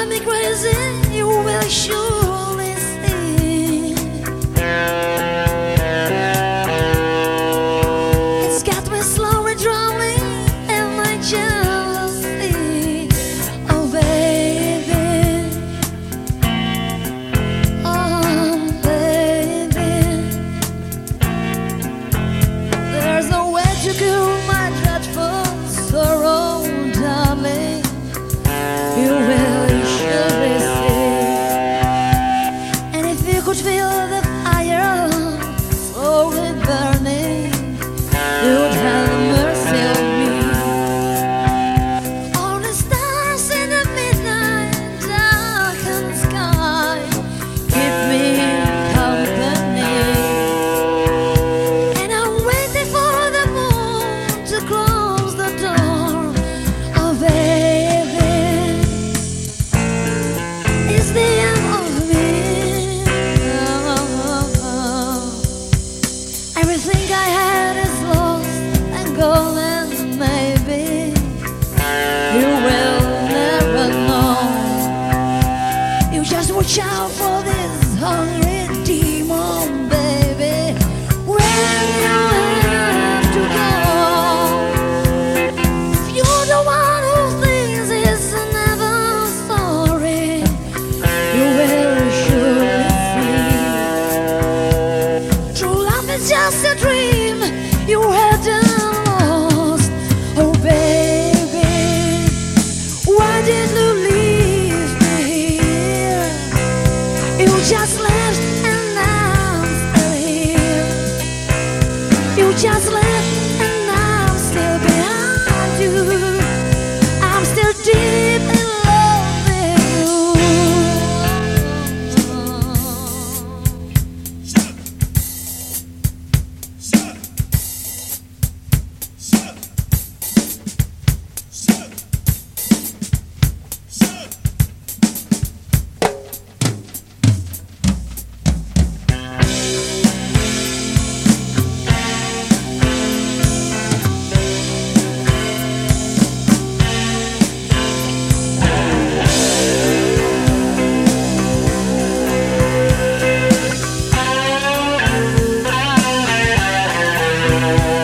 drive me crazy, you will shoot. and maybe you will never know. You just watch out for. True